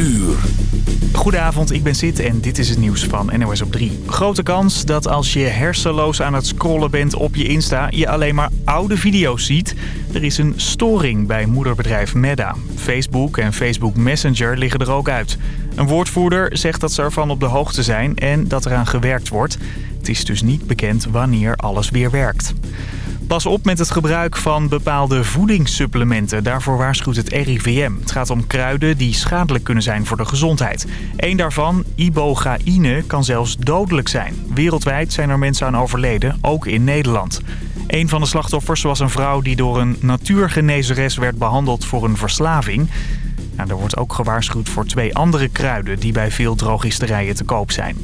uur. Goedenavond, ik ben Sid en dit is het nieuws van NOS op 3. Grote kans dat als je hersenloos aan het scrollen bent op je Insta... je alleen maar oude video's ziet. Er is een storing bij moederbedrijf Meta. Facebook en Facebook Messenger liggen er ook uit. Een woordvoerder zegt dat ze ervan op de hoogte zijn en dat eraan gewerkt wordt. Het is dus niet bekend wanneer alles weer werkt. Pas op met het gebruik van bepaalde voedingssupplementen. Daarvoor waarschuwt het RIVM. Het gaat om kruiden die schadelijk kunnen zijn voor de gezondheid. Eén daarvan, ibogaïne, kan zelfs dodelijk zijn. Wereldwijd zijn er mensen aan overleden, ook in Nederland. Een van de slachtoffers was een vrouw die door een natuurgenezeres werd behandeld voor een verslaving. Nou, er wordt ook gewaarschuwd voor twee andere kruiden die bij veel drogisterijen te koop zijn.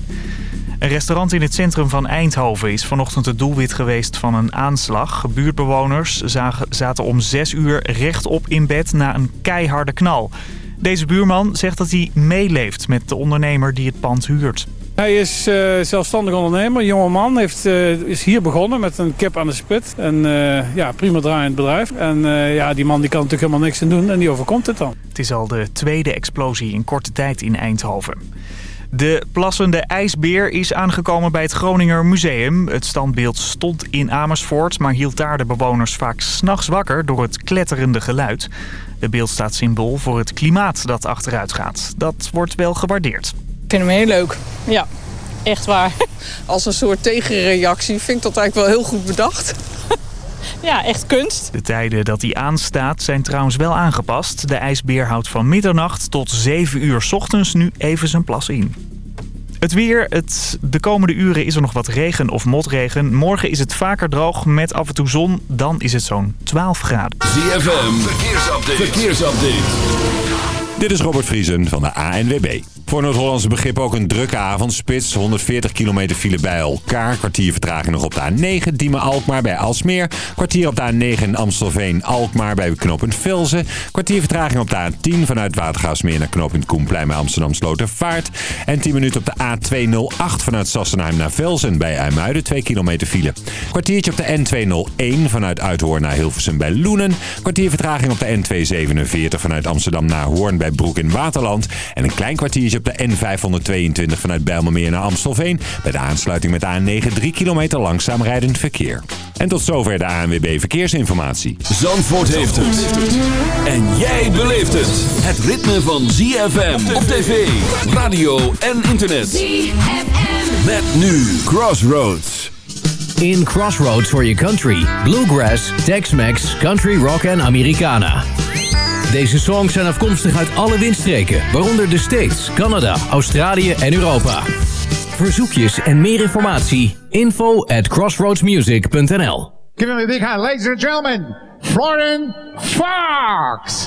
Een restaurant in het centrum van Eindhoven is vanochtend het doelwit geweest van een aanslag. Buurtbewoners zaten om 6 uur rechtop in bed na een keiharde knal. Deze buurman zegt dat hij meeleeft met de ondernemer die het pand huurt. Hij is uh, zelfstandig ondernemer, jonge man. Heeft, uh, is hier begonnen met een kip aan de spit. En uh, ja, prima draaiend bedrijf. En ja, die man die kan natuurlijk helemaal niks aan doen en die overkomt het dan. Het is al de tweede explosie in korte tijd in Eindhoven. De plassende ijsbeer is aangekomen bij het Groninger Museum. Het standbeeld stond in Amersfoort, maar hield daar de bewoners vaak s'nachts wakker door het kletterende geluid. De beeld staat symbool voor het klimaat dat achteruit gaat. Dat wordt wel gewaardeerd. Ik vind hem heel leuk. Ja, echt waar. Als een soort tegenreactie vind ik dat eigenlijk wel heel goed bedacht. Ja, echt kunst. De tijden dat hij aanstaat zijn trouwens wel aangepast. De ijsbeer houdt van middernacht tot 7 uur s ochtends nu even zijn plas in. Het weer. Het, de komende uren is er nog wat regen of motregen. Morgen is het vaker droog met af en toe zon. Dan is het zo'n 12 graden. ZFM. Verkeersupdate. Verkeersupdate. Dit is Robert Vriesen van de ANWB. Voor Noord-Hollandse begrip ook een drukke avondspits. 140 kilometer file bij elkaar. Kwartier vertraging nog op de A9. Diemen-Alkmaar bij Alsmeer. Kwartier op de A9 in Amstelveen-Alkmaar bij knooppunt Velzen. Kwartier vertraging op de A10 vanuit Watergaasmeer naar knooppunt Koenplein bij Amsterdam Slotervaart. En 10 minuten op de A208 vanuit Sassenheim naar Velzen bij IJmuiden. 2 kilometer file. Kwartiertje op de N201 vanuit Uithoorn naar Hilversum bij Loenen. Kwartier vertraging op de N247 vanuit Amsterdam naar Hoorn bij Broek in Waterland. En een klein kwartiertje op de N522 vanuit Bijlmermeer naar Amstelveen. Bij de aansluiting met A9 3 kilometer langzaam rijdend verkeer. En tot zover de ANWB Verkeersinformatie. Zandvoort heeft het. En jij beleeft het. Het ritme van ZFM op tv, radio en internet. ZFM. Met nu Crossroads. In Crossroads for your country. Bluegrass, Tex-Mex, Country Rock en Americana. Deze songs zijn afkomstig uit alle windstreken, waaronder de States, Canada, Australië en Europa. Verzoekjes en meer informatie, info at crossroadsmusic.nl Give him a big hand, ladies and gentlemen, Florian Fox!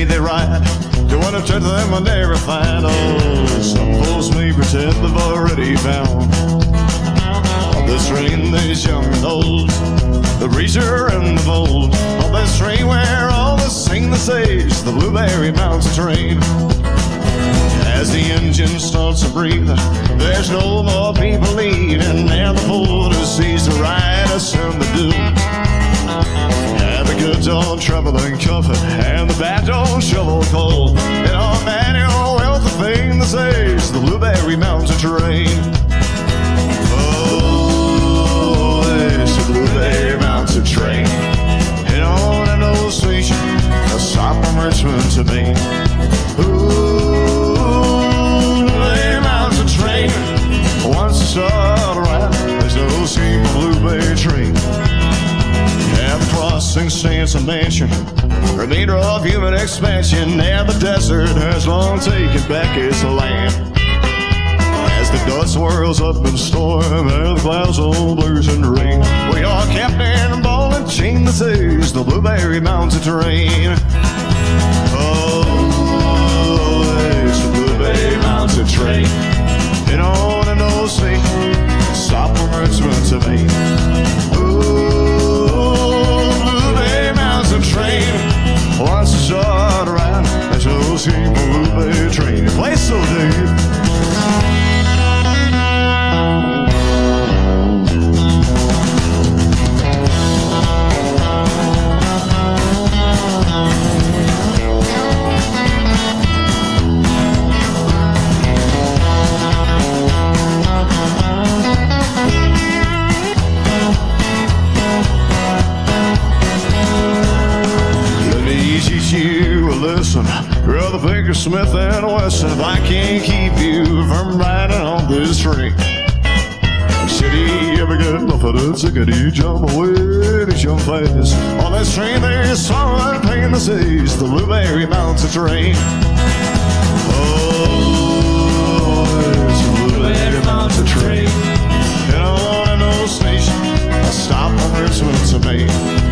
Say they're right. You want to turn to them when they're refined. Oh, some fools may pretend they've already found. This train, there's young and old, the breezer and the bold. On this train where all the sing the sage, the blueberry mountain train. As the engine starts to breathe, there's no more people leaving, and the porter sees the ride ascend the dune goods on trouble and comfort, and the bad don't shovel coal. And all manual wealth of fame that says the Blueberry Mountain Train. Oh, the Blueberry Mountain Train. And on an old station, a stop from Richmond to Maine. Crossing stands a mansion, remainder of human expansion, and the desert has long taken back its land. As the dust swirls up in storm, and the clouds all blues and rain, we are captain ball and chain that says the blueberry mountain terrain. Oh, the blueberry mountain train, and on an old station, stop Richmond to Maine. train. Once a short ride, I shall see movie train. place so deep. You will listen, brother Baker Smith and Wesson, if I can't keep you from riding on this train. Should he ever get enough of the tickety jump away to jump fast? On this train there's someone playing the stage, the Blueberry Mountain train. Oh, it's a Blueberry Mountain train. And on an old station, I stop on Richmond to Maine.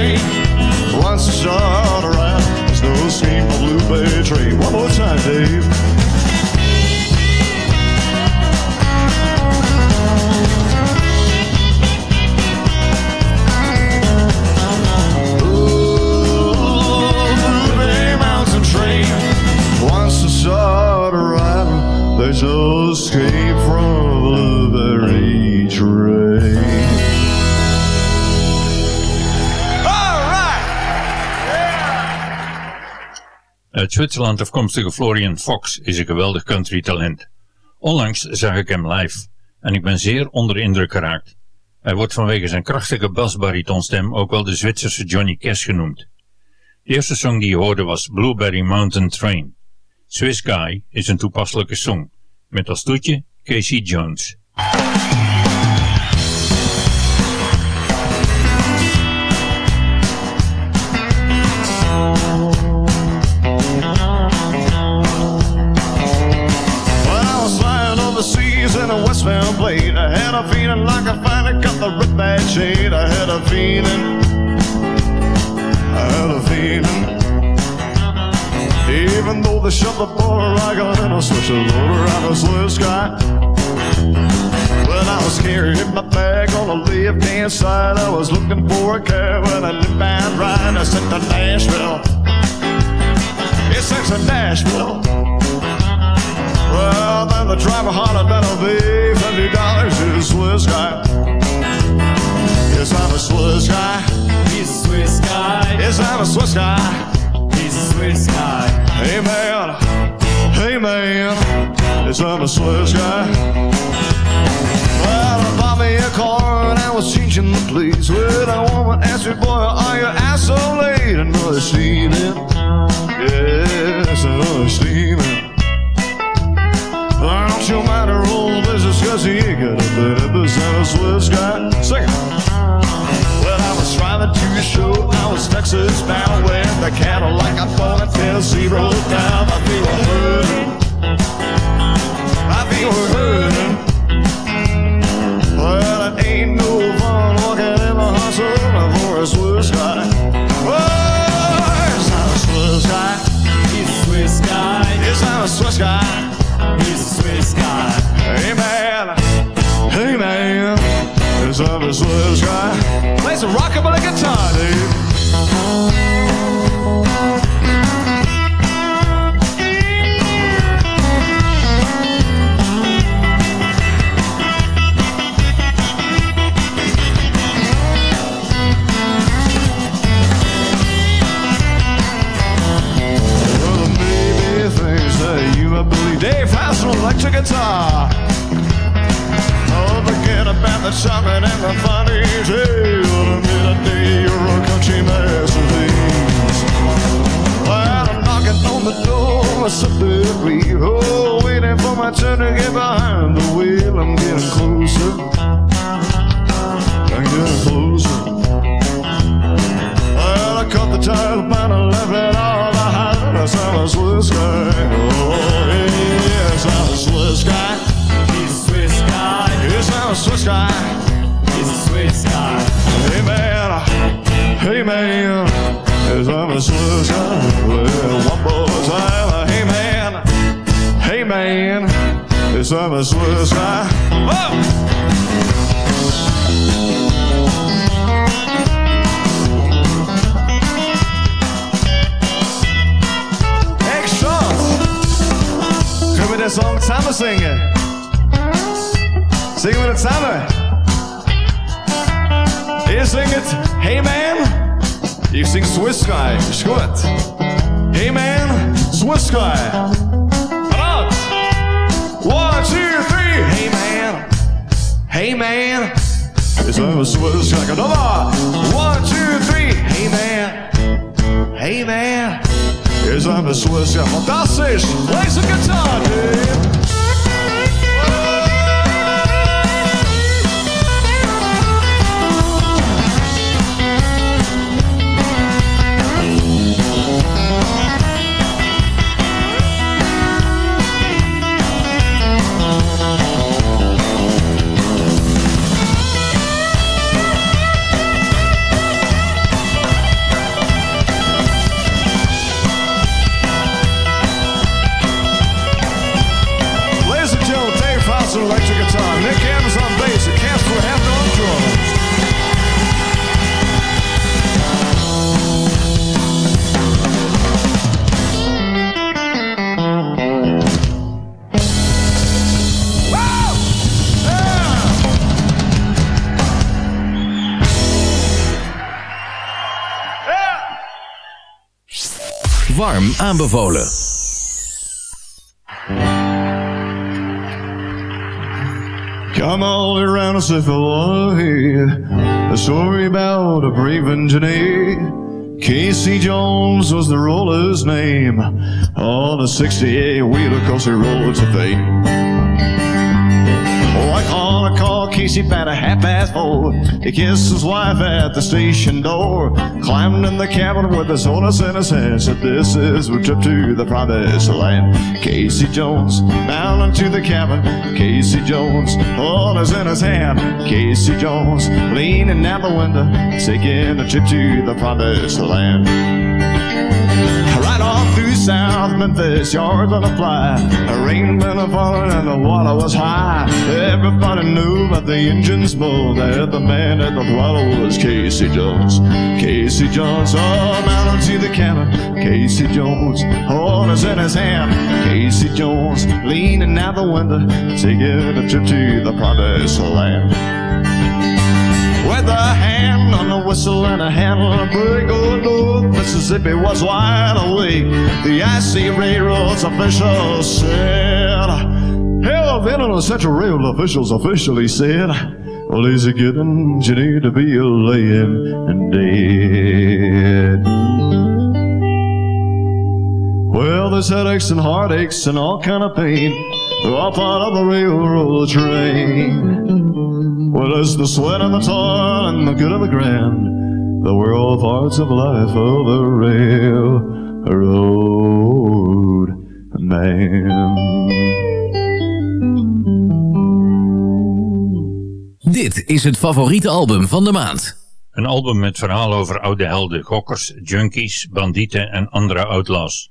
Once it's shot around, there's no escape from Blueberry train. One more time, Dave. The there's no escape from Blueberry train. Uit Zwitserland afkomstige Florian Fox is een geweldig country talent. Onlangs zag ik hem live en ik ben zeer onder de indruk geraakt. Hij wordt vanwege zijn krachtige basbaritonstem ook wel de Zwitserse Johnny Cash genoemd. De eerste song die je hoorde was Blueberry Mountain Train. Swiss Guy is een toepasselijke song, met als toetje Casey Jones. A feeling like I finally got the rip bad shade. I had a feeling, I had a feeling. Even though they shut the border, I got in a switch of over on the Swiss sky. When I was carrying my bag on the left hand side, I was looking for a cab when I live and ride. I sent to Nashville. It's sent to Nashville. Then the driver hollered that I'll be fifty dollars to the Swiss guy. Yes, I'm a Swiss guy. He's a Swiss guy. Yes, I'm a Swiss guy. He's a Swiss guy. Hey man, hey man. Yes, I'm a Swiss guy. Well, I bought me a car and I was changing the place. When a woman asked me, boy, are you out so late? Another steaming. Yes, another steaming. Don't you her old? Business Cause he ain't got a of a Swiss guy. Sing Well, I was driving to the show. I was Texas bound When the Cadillac. I bought in Tennessee rolled down. Feet were hurting. Feet were hurting. Well, it ain't no fun Walking in the hustle For a Swiss guy. Oh, it's not a Swiss guy? He's a Swiss guy. It's not a Swiss guy a Swiss guy. Play some rockabilly guitar, dude. Dave has an electric guitar. Oh, forget about the and funny tale. Admit a day you're a country masterpiece. Well, I'm knocking on the door of something Oh, waiting for my turn to get behind the wheel. I'm getting closer. I'm getting closer. Well, I cut the tire about and left it all behind. I'm a Swiss guy. Oh, a Swiss guy. He's a Swiss guy. Hey man, hey man, yes, I'm a Swiss guy. Well, one more time. Hey man, hey man, yes, I'm a Swiss guy. Oh! Sean, können wir den Song zusammen singen? Singen wir zusammen? Ihr singt Hey Man, ich sing Swiss Guy, ist gut. Hey Man, Swiss Guy. Bereit? One, two, three. Hey Man, hey Man, It's a Swiss like another. One, two, three. Hey man, hey man. It's a Swiss ja fantastisch. Play some guitar, dude. Aanbevolen. Come all around us if a story about a brave engineer. Casey Jones was the roller's name on a 68 wheeler cause he rolled to fame. Like on a call, Casey about a half past four. He kissed his wife at the station door. Climbed in the cabin with his honest in his hand. Said, This is a trip to the promised land. Casey Jones, down into the cabin. Casey Jones, honest in his hand. Casey Jones, leaning out the window, taking a trip to the promised land. Right on through South Memphis, yards on a fly. The rain been a falling and the water was high. Everybody knew about the engines blow. That the man at the throttle was Casey Jones. Casey Jones, oh, down into the cabin. Casey Jones, horns in his hand. Casey Jones, leaning out the window, taking a trip to the promised land. With a hand on the whistle and a hand on the brake, Mississippi was wide awake. The icy railroads officials said, Hell, then on the Central Railroad officials officially said, it getting you need to be laying and dead? Well, there's headaches and heartaches and all kind of pain. They're all part of the railroad train. Well, there's the sweat and the toil and the good of the grand. The world parts of life of the railroad man. Dit is het favoriete album van de maand. Een album met verhalen over oude helden, gokkers, junkies, bandieten en andere outlaws.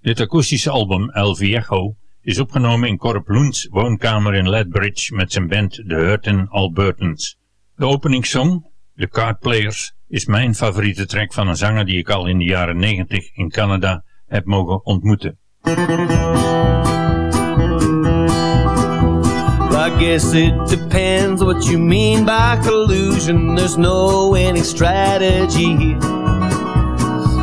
Dit akoestische album, El Viejo, is opgenomen in Corp Loens woonkamer in Lethbridge met zijn band The Hurtin Albertans. De openingssong, The Card Players, is mijn favoriete track van een zanger die ik al in de jaren 90 in Canada heb mogen ontmoeten. I guess it depends what you mean by collusion. There's no winning strategy here.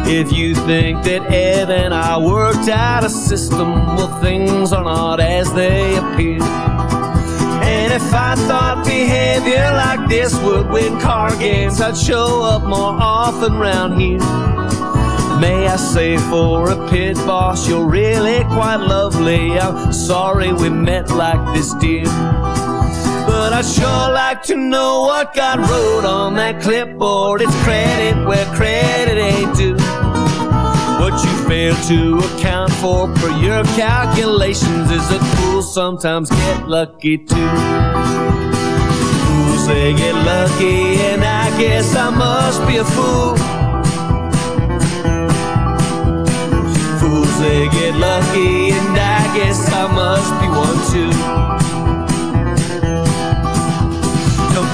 If you think that Ed and I worked out a system, well, things are not as they appear. And if I thought behavior like this would win car games, I'd show up more often round here. May I say for a pit boss, you're really quite lovely. I'm sorry we met like this, dear. But I'd sure like to know what God wrote on that clipboard. It's credit where credit ain't due. What you fail to account for per your calculations is that fools sometimes get lucky too. Fools they get lucky, and I guess I must be a fool. Fools they get lucky, and I guess I must be one too.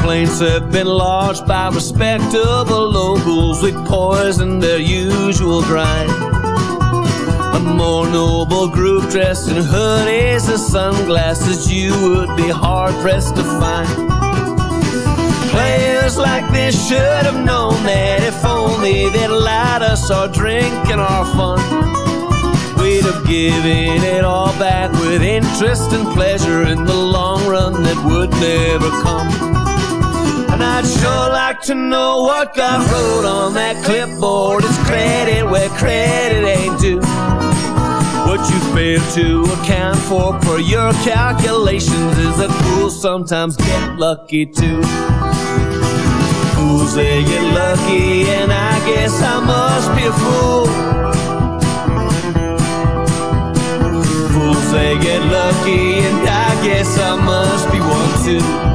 Complaints have been lodged by respectable locals with poison their usual grind. A more noble group dressed in hoodies and sunglasses you would be hard pressed to find. Players like this should have known that if only they'd allowed us our drink and our fun. We'd have given it all back with interest and pleasure in the long run that would never come. I'd sure like to know what got wrote on that clipboard. It's credit where credit ain't due. What you fail to account for per your calculations is that fools sometimes get lucky too. Fools they get lucky, and I guess I must be a fool. Fools they get lucky, and I guess I must be one too.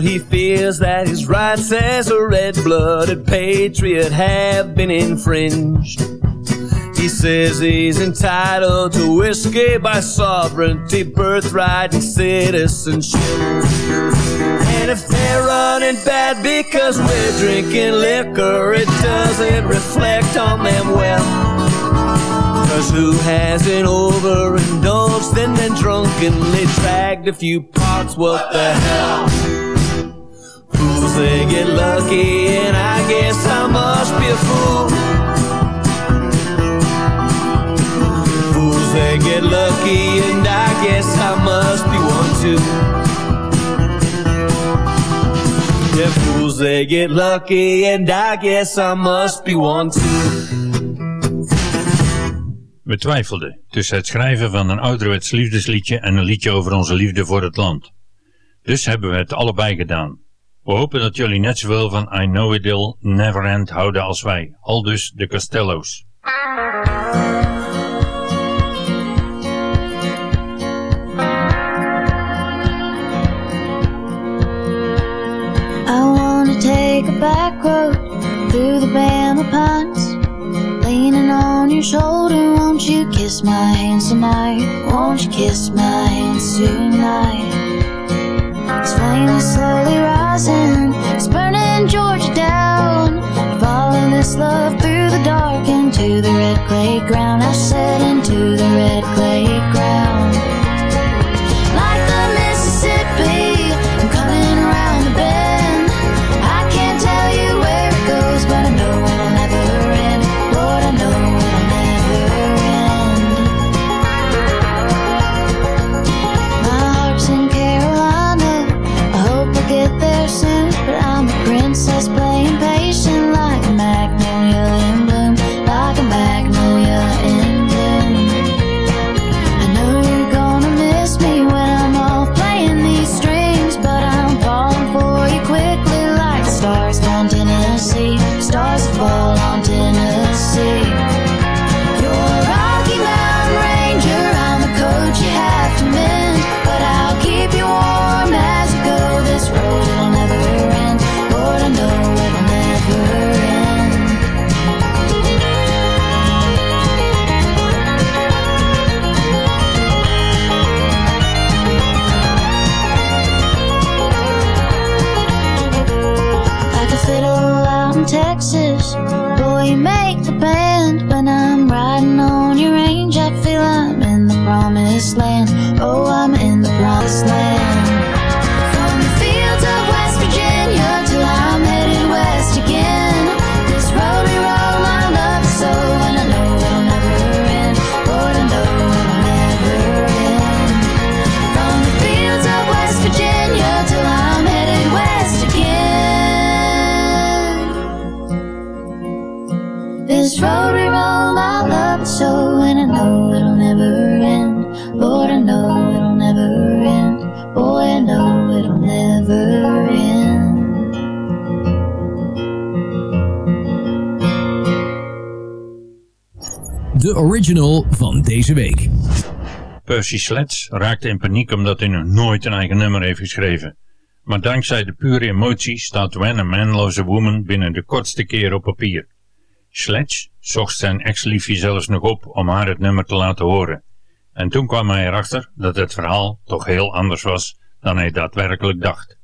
He fears that his rights as a red-blooded patriot have been infringed. He says he's entitled to whiskey by sovereignty, birthright, and citizenship. And if they're running bad because we're drinking liquor, it doesn't reflect on them well. Cause who hasn't overindulged and then drunkenly dragged a few parts? What the hell? Fools, they get lucky, and I guess I must be a fool. Fools, they get lucky, and I guess I must be one too. Yeah, fools, they get lucky, and I guess I must be one too. We twijfelden tussen het schrijven van een ouderwets liefdesliedje en een liedje over onze liefde voor het land. Dus hebben we het allebei gedaan. We hopen dat jullie net zoveel van I Know It Will Never End houden als wij, al dus de Castellows. I wanna take a back road through the Bama Pines. Leaning on your shoulder, won't you kiss my hands tonight? Won't you kiss my hands tonight? Flame is slowly rising, it's burning Georgia down. Following this love through the dark into the red clay ground. I said into the red clay ground. Deze week. Percy Sledge raakte in paniek omdat hij nog nooit een eigen nummer heeft geschreven. Maar dankzij de pure emotie staat When a Man Woman binnen de kortste keer op papier. Sledge zocht zijn ex-liefje zelfs nog op om haar het nummer te laten horen. En toen kwam hij erachter dat het verhaal toch heel anders was dan hij daadwerkelijk dacht.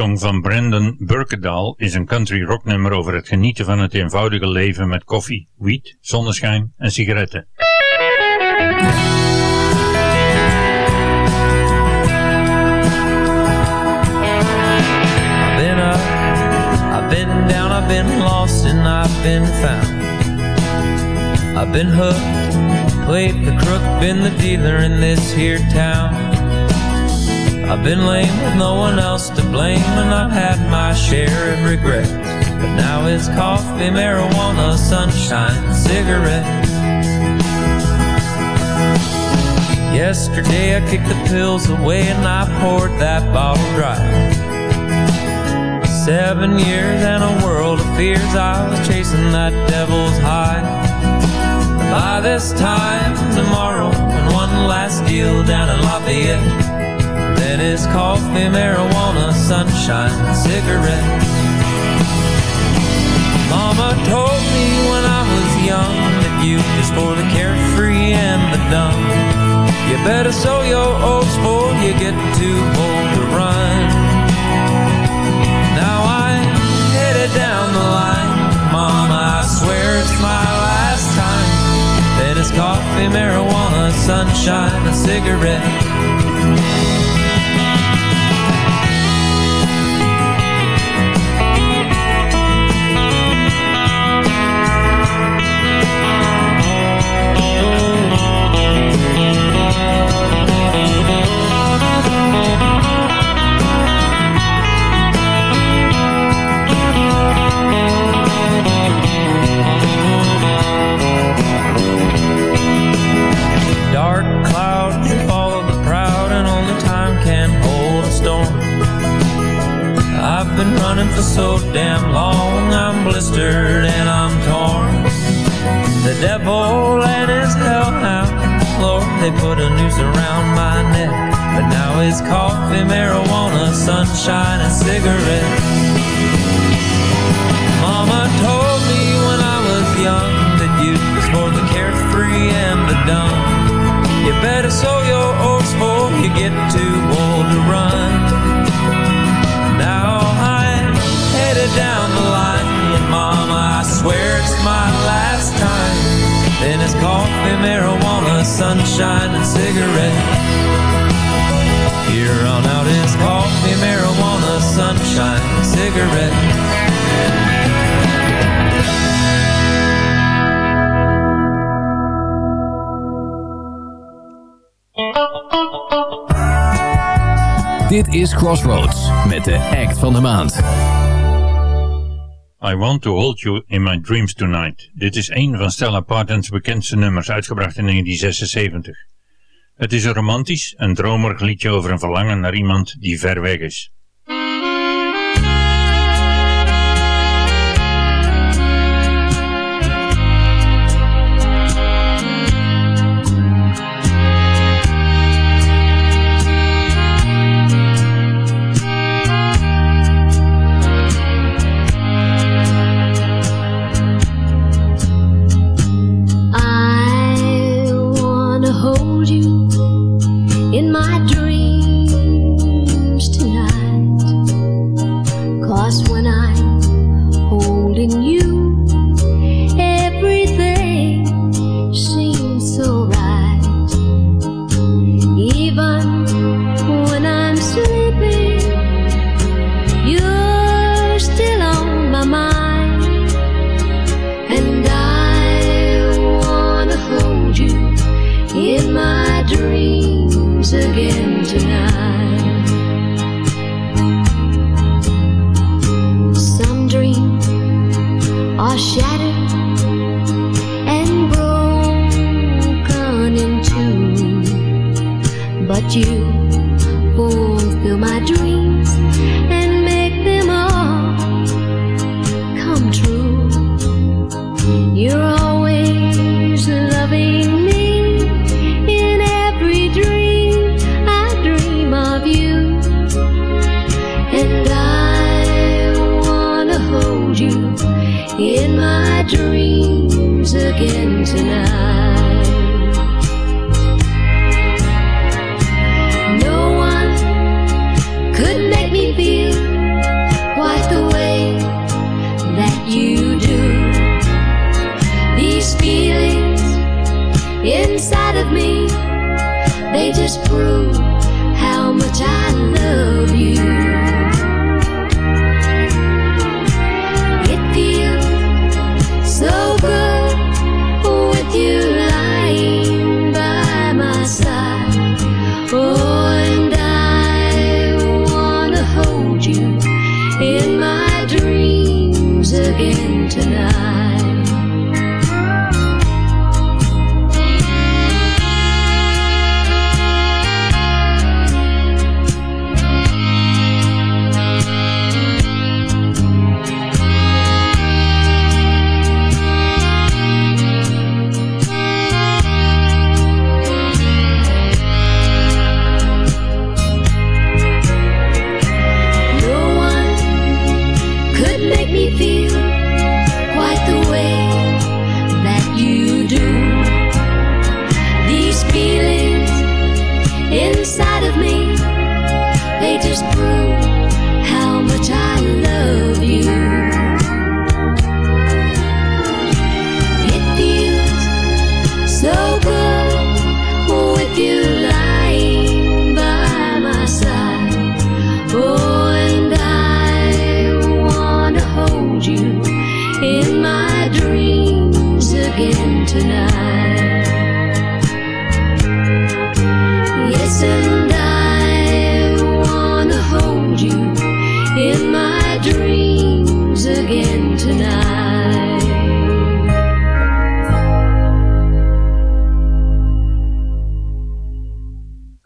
Song van Brandon Burkedaal is een country rocknummer over het genieten van het eenvoudige leven met koffie, wiet, zonneschijn en sigaretten. I've been up, I've been down, I've been lost, and I've been found. I've been hooked, played the crook, been the dealer in this here town. I've been lame with no one else to blame, and I've had my share of regrets. But now it's coffee, marijuana, sunshine, cigarettes. Yesterday I kicked the pills away and I poured that bottle dry. Seven years and a world of fears, I was chasing that devil's high. By this time tomorrow, and one last deal down in Lafayette. It's coffee, marijuana, sunshine, cigarettes. Mama told me when I was young that youth is for the carefree and the dumb. You better sow your oats before you get too old to run. Now I'm headed down the line, Mama. I swear it's my last time. Then it's coffee, marijuana, sunshine, and cigarette. Crossroads met de act van de maand. I Want to Hold You in My Dreams Tonight. Dit is een van Stella Parton's bekendste nummers, uitgebracht in 1976. Het is een romantisch en dromerig liedje over een verlangen naar iemand die ver weg is.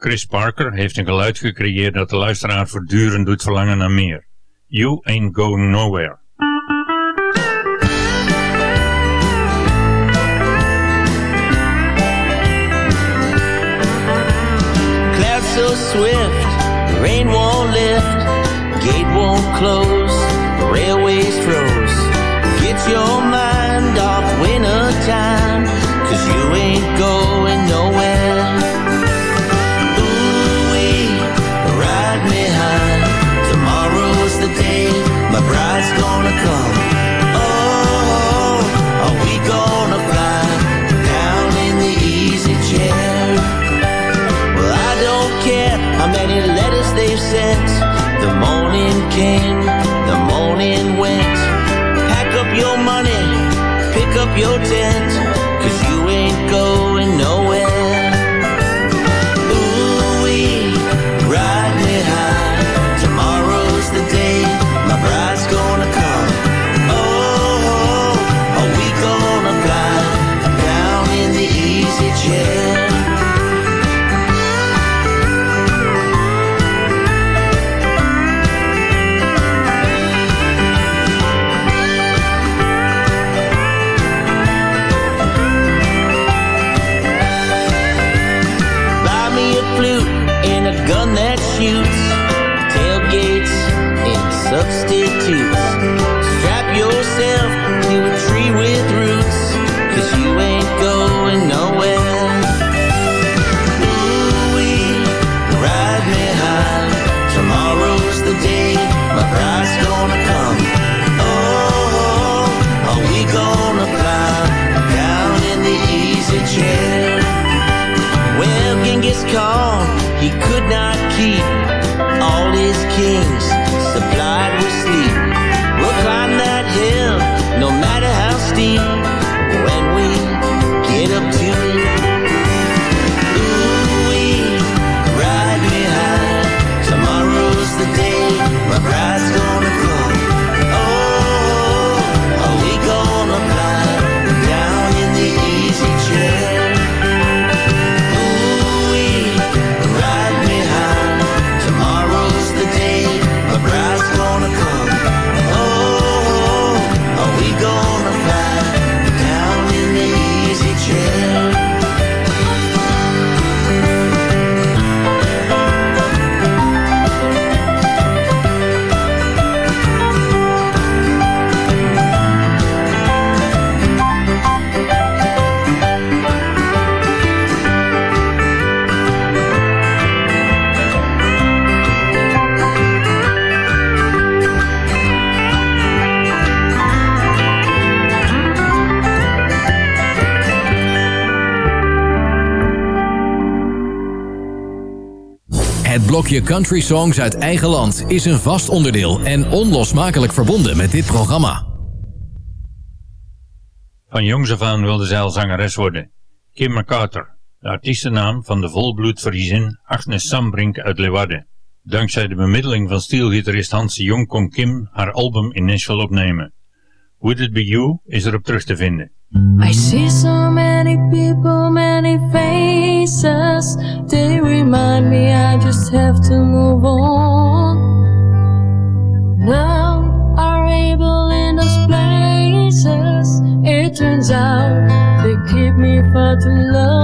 Chris Parker heeft een geluid gecreëerd dat de luisteraar voortdurend doet verlangen naar meer. You Ain't Going Nowhere. Clouds so swift, rain won't lift, gate won't close, railways frozen. your tent. Blokje country songs uit eigen land is een vast onderdeel en onlosmakelijk verbonden met dit programma. Van jongs af aan wilde zij al zangeres worden. Kim McCarter, de artiestennaam van de volbloed Friesin Agnes Sambrink uit Leeuwarden. Dankzij de bemiddeling van stielgitarist Hans de Jong kon Kim haar album in Nashville opnemen. Would It Be You is erop terug te vinden. I see so many people, many have to move on. Now are able in those places. It turns out they keep me far too long.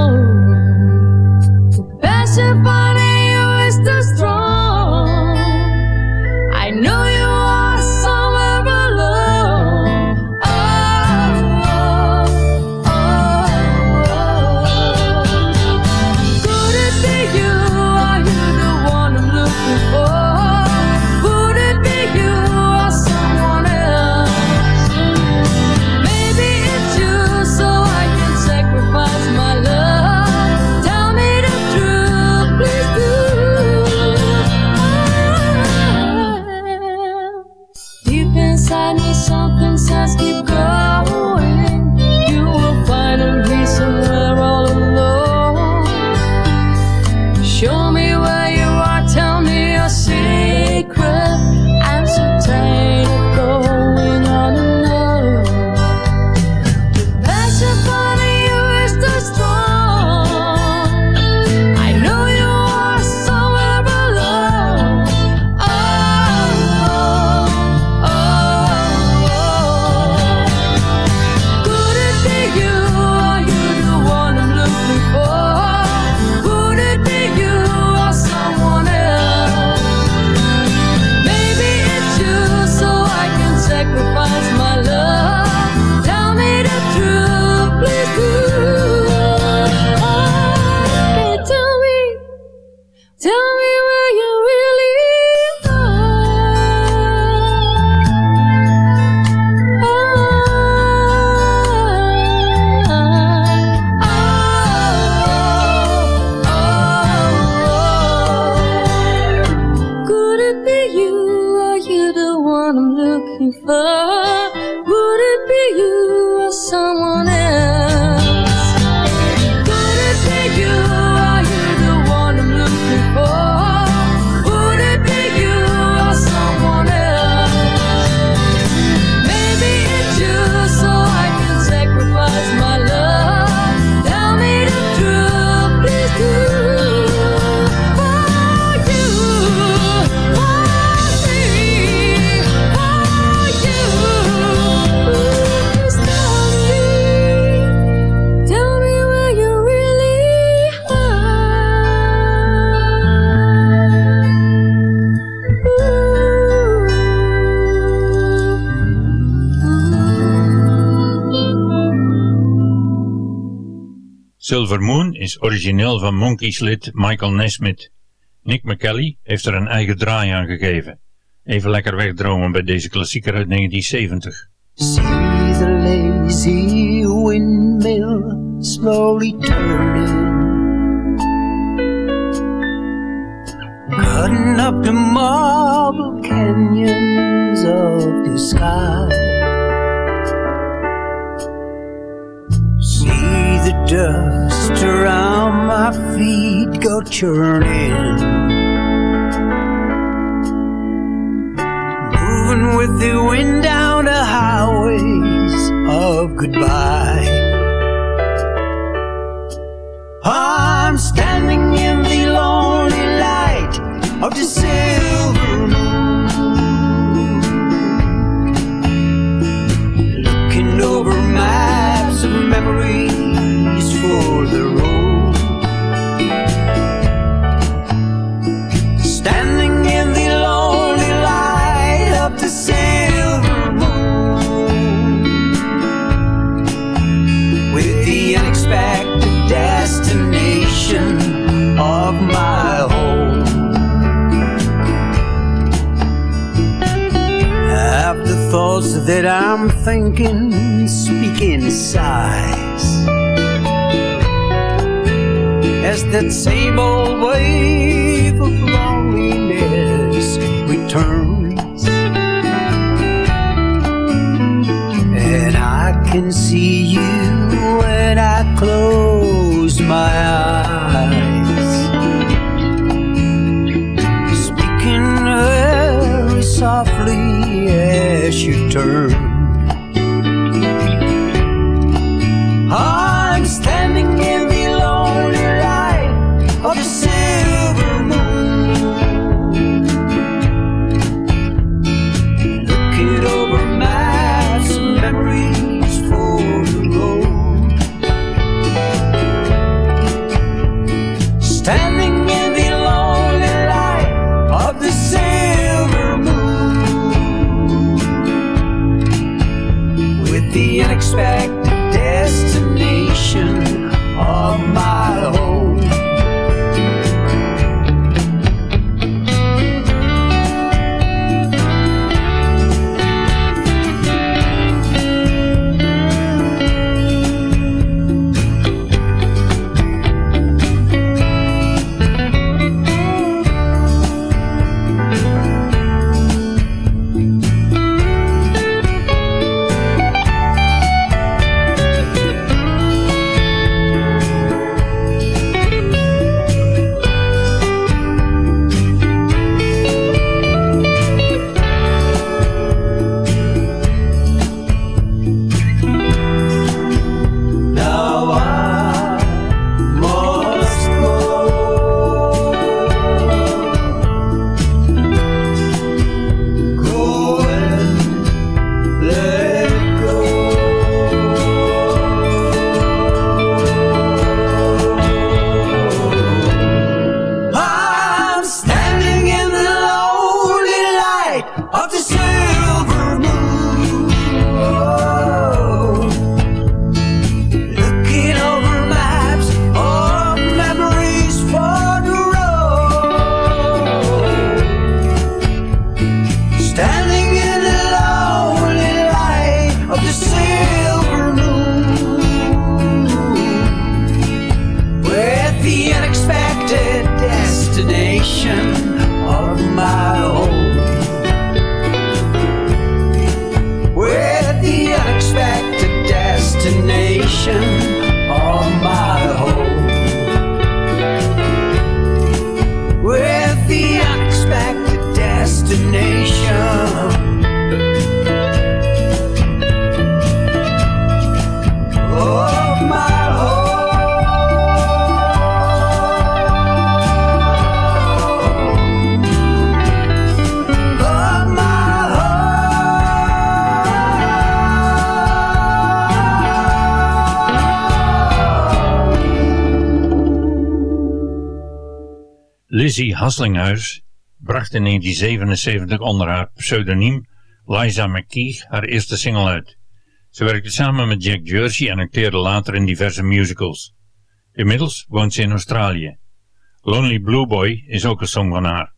Silver Moon is origineel van Monkees lid Michael Nesmith. Nick McKelly heeft er een eigen draai aan gegeven. Even lekker wegdromen bij deze klassieker uit 1970. See the lazy windmill slowly turning, cutting up the marble canyons of the sky. See the dust my feet go churning. moving with the wind down the highways of goodbye. I'm standing in the lonely light of the that I'm thinking speaking sighs. As that same old 这儿。Lizzie Haslinghuis bracht in 1977 onder haar pseudoniem Liza McKee haar eerste single uit. Ze werkte samen met Jack Jersey en acteerde later in diverse musicals. Inmiddels woont ze in Australië. Lonely Blue Boy is ook een song van haar.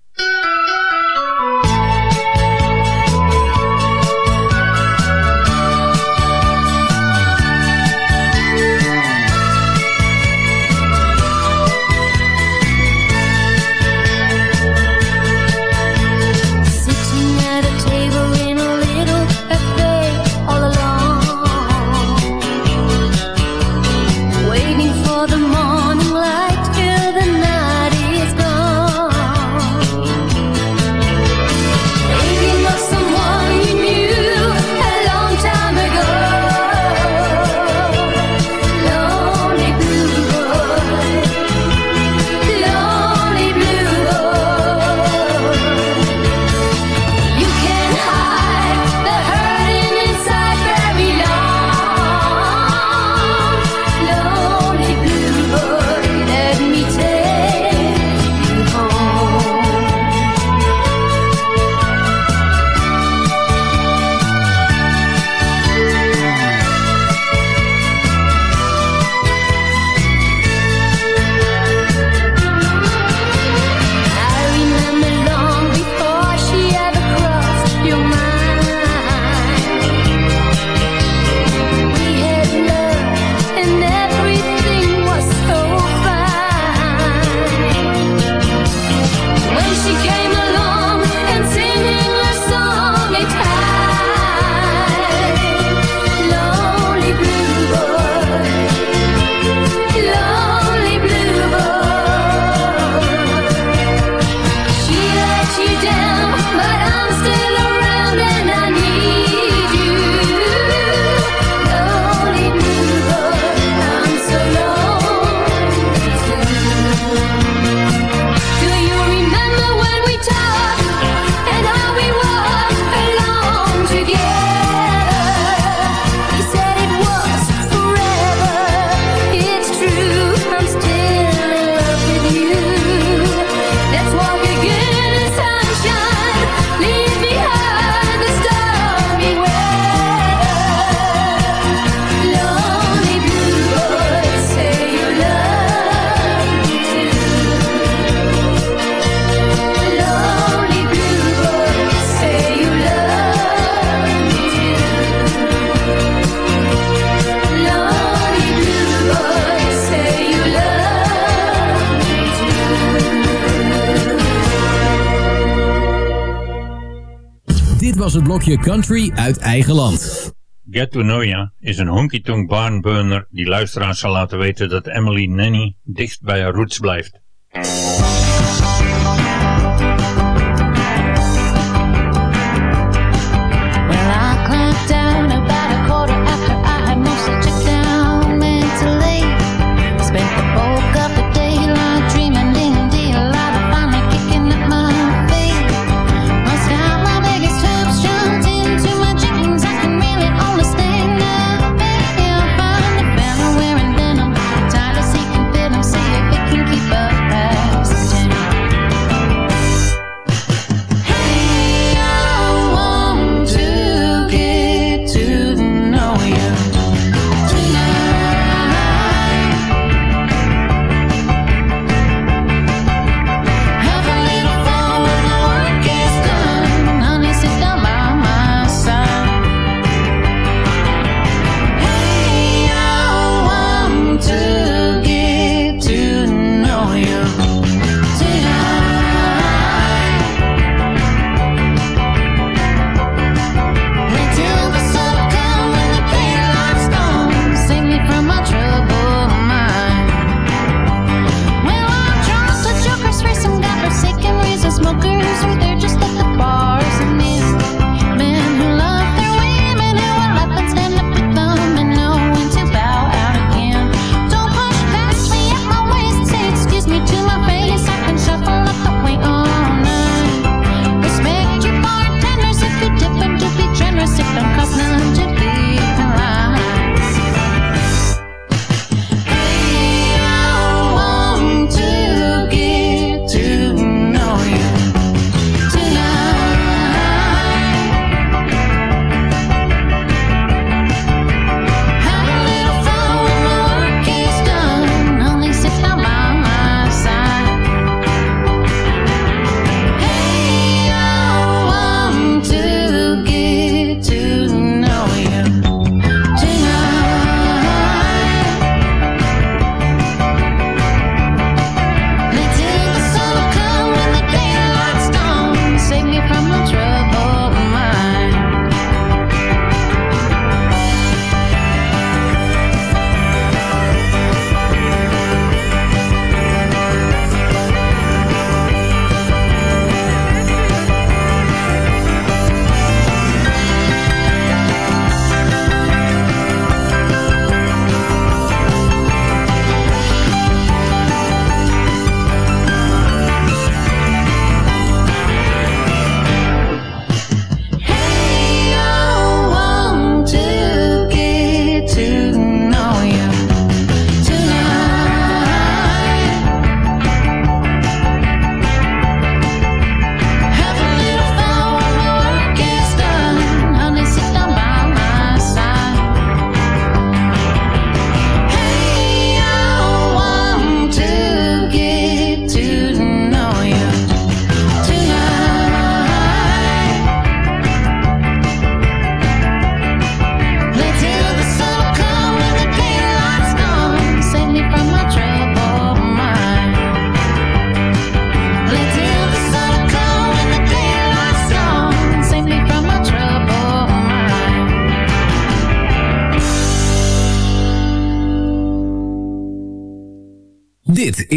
Blokje country uit eigen land. Get to Know Ya is een honky-tonk barnburner die luisteraars zal laten weten dat Emily Nanny dicht bij haar roots blijft.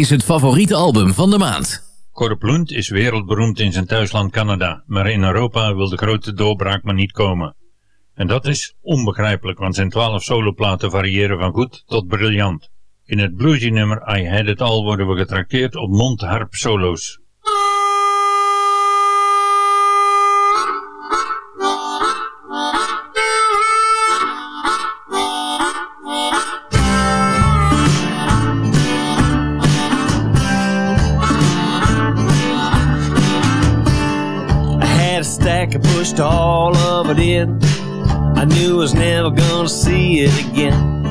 Is het favoriete album van de maand. Corp Lund is wereldberoemd in zijn thuisland Canada, maar in Europa wil de grote doorbraak maar niet komen. En dat is onbegrijpelijk, want zijn twaalf soloplaten variëren van goed tot briljant. In het bluesy nummer I Had It All worden we getrakteerd op mondharp solo's. Had a stack, I pushed all of it in. I knew I was never gonna see it again.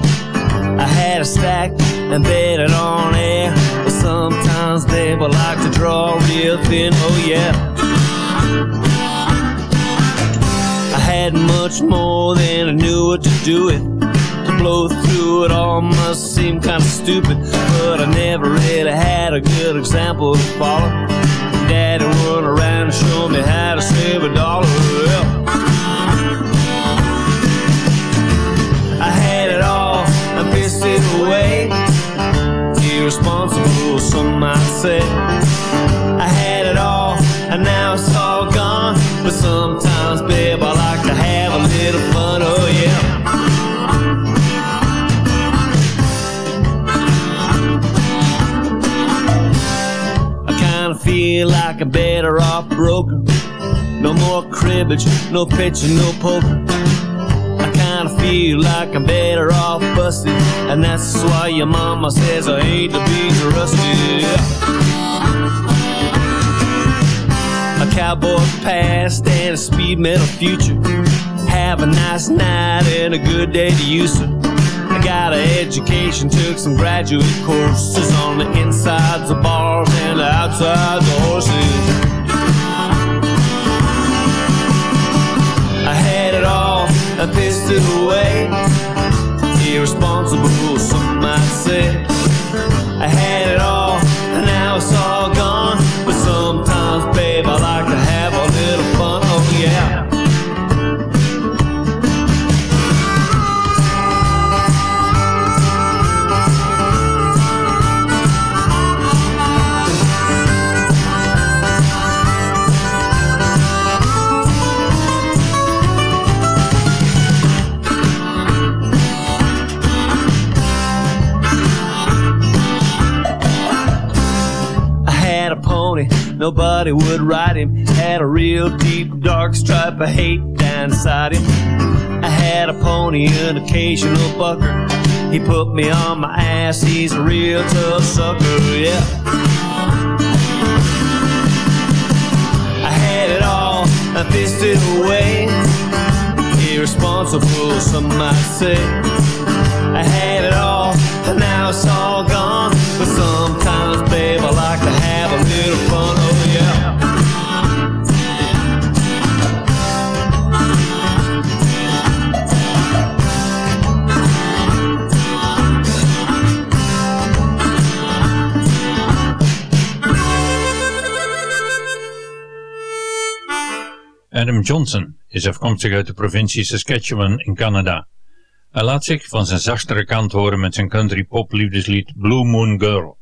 I had a stack and bet it on air. But sometimes they will like to draw real thin, oh yeah. I had much more than I knew what to do with. to blow through it all must seem kind of stupid, but I never really had a good example to follow. Daddy around and me how to save a dollar. Well, I had it all, I pissed it away. Irresponsible, some might say. I had it all, and now it's all gone. But sometimes, babe, I like to have a little feel like I'm better off broken. No more cribbage, no pitching, no poker. I kinda feel like I'm better off busted. And that's why your mama says I ain't to be rusty. A cowboy past and a speed metal future. Have a nice night and a good day to you, sir. Got an education, took some graduate courses on the insides of bars and the outsides of horses. Stripe of hate down inside him. I had a pony, an occasional bucker. He put me on my ass, he's a real tough sucker, yeah. I had it all, I pissed it away. Irresponsible, some might say. I had it all, and now it's all gone. But sometimes, babe, I like to Adam Johnson is afkomstig uit de provincie Saskatchewan in Canada. Hij laat zich van zijn zachtere kant horen met zijn country pop liefdeslied Blue Moon Girl.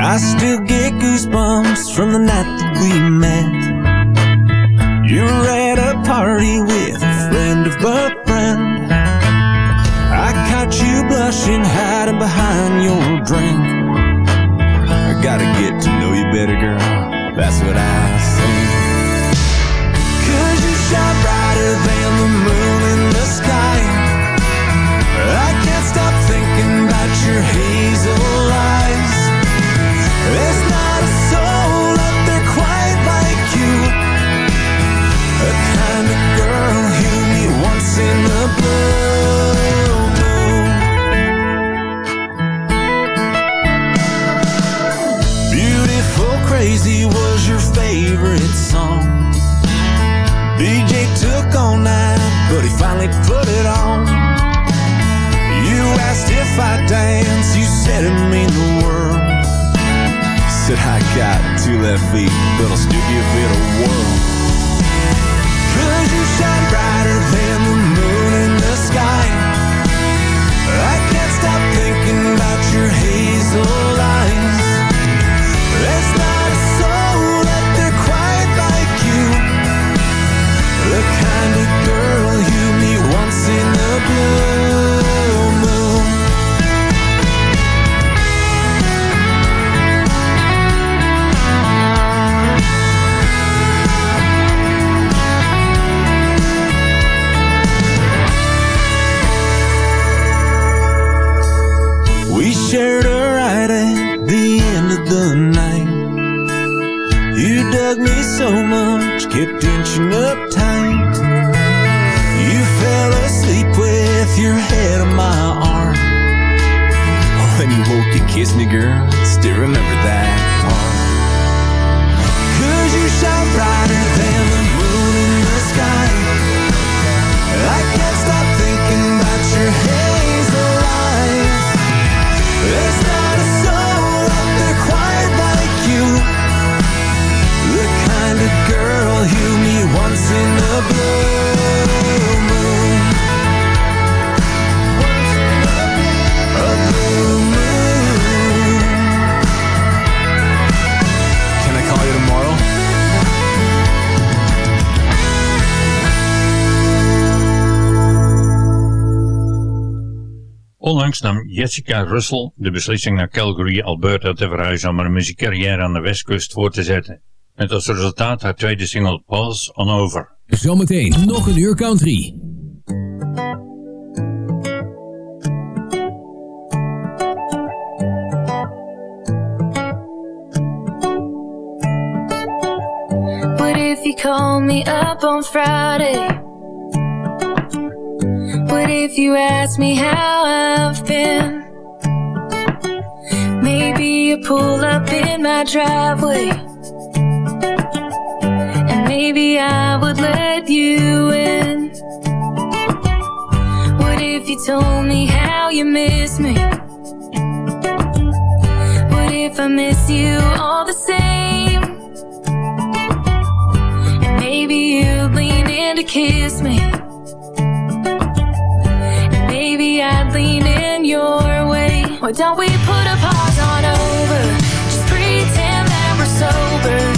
I still get goosebumps from the night that we met. Got two left feet, but I'll still give it a whirl. kiss me, girl. Still remember that part. Jessica Russell de beslissing naar Calgary, Alberta te verhuizen om haar muziekcarrière aan de westkust voor te zetten. Met als resultaat haar tweede single Pause On Over. Zometeen nog een uur country. What if you call me up on Friday? But if you ask me how I've been, maybe you pull up in my driveway. And maybe I would let you in. What if you told me how you miss me? What if I miss you all the same? And maybe you'd lean in to kiss me. Maybe I'd lean in your way. Why don't we put a pause on over? Just pretend that we're sober.